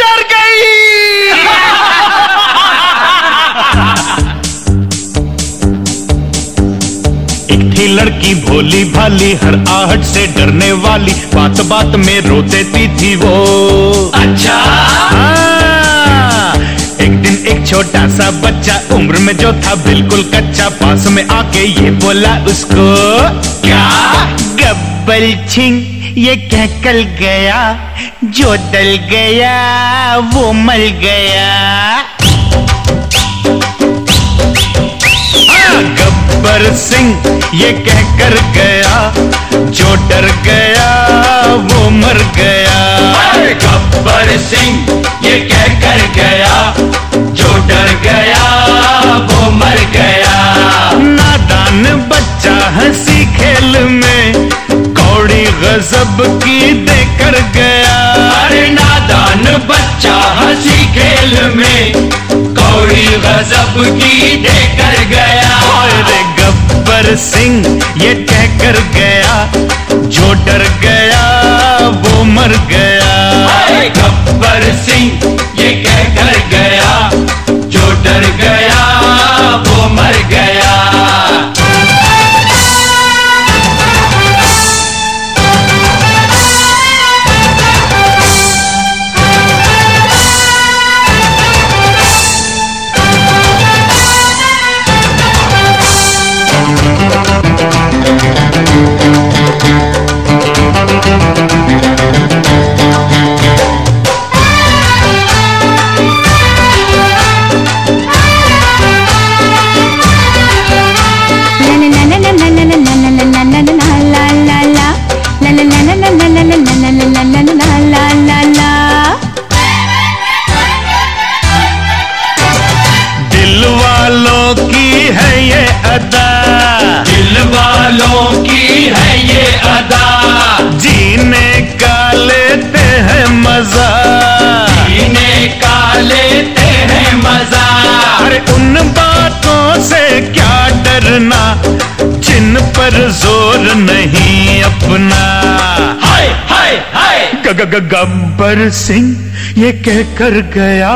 डर गई। एक थी लड़की भोली भाली हर आहट से डरने वाली। बात बात में रो देती थी वो। अच्छा। हाँ। एक दिन एक छोटा सा बच्चा उम्र में जो था बिल्कुल कच्चा पास में आके ये बोला उसको क्या? गब्बल छिंग ये कहकल गया? जो डल गया, वो मल गया। गब्बर सिंह ये कह कर गया, जो डर गया, वो मर गया। गब्बर सिंह ये कह कर गया, जो डर गया, वो मर गया। नादान बच्चा हँसी खेल में, कौड़ी गजब की देकर गया गजब की देकर गया। और गब्बर सिंह ये कहकर गया। जो डर गया वो मर गया। गब्बर सिंह ये कहकर गया। जो डर गया वो मर अदा दिल वालों की है ये अदा। जीने का लेते हैं मज़ा। जीने का लेते हैं मज़ा। अरे उन बातों से क्या डरना? जिन पर ज़ोर नहीं अपना। हाय हाय हाय। गब्बर सिंह ये कहकर गया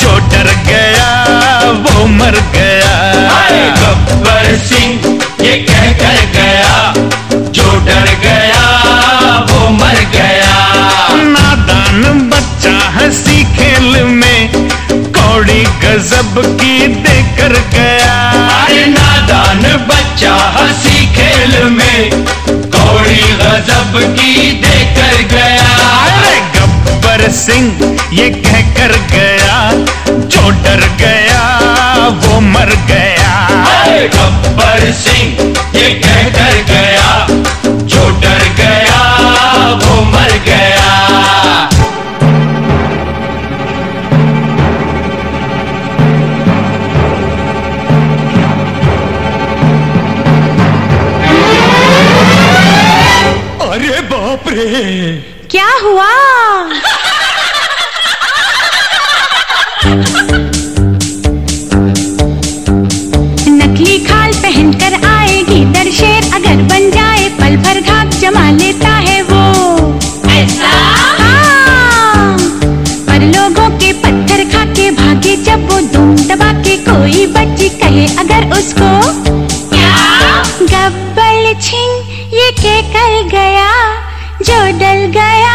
जो डर गया वो मर गया। गब्बर सिंह ये कह कर गया जो डर गया वो मर गया। नादान बच्चा हँसी खेल में कौड़ी गजब की देकर गया। अरे नादान बच्चा हँसी खेल में कौड़ी गजब की देकर गया। अरे गब्बर सिंह ये कर गया जो डर गया वो मर गया। हाय गब्बर सिंह ये कह कर गया जो डर गया वो मर गया। अरे बाप रे। क्या हुआ? नकली खाल पहनकर आएगी दर शेर अगर बन जाए पल भर घाक जमा लेता है वो। ऐसा हाँ पर लोगों के पत्थर खा के भागे जब वो दुम दबा के कोई बच्ची कहे अगर उसको गब्बल छिंग ये के कर गया जो डल गया।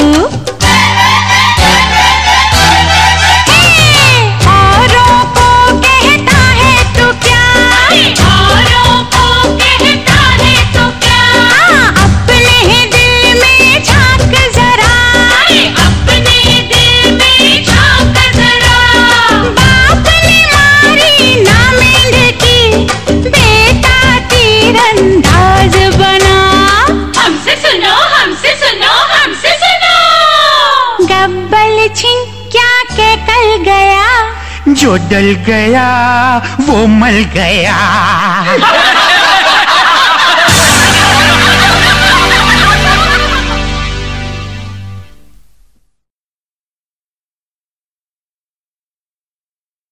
जो डल गया वो मल गया।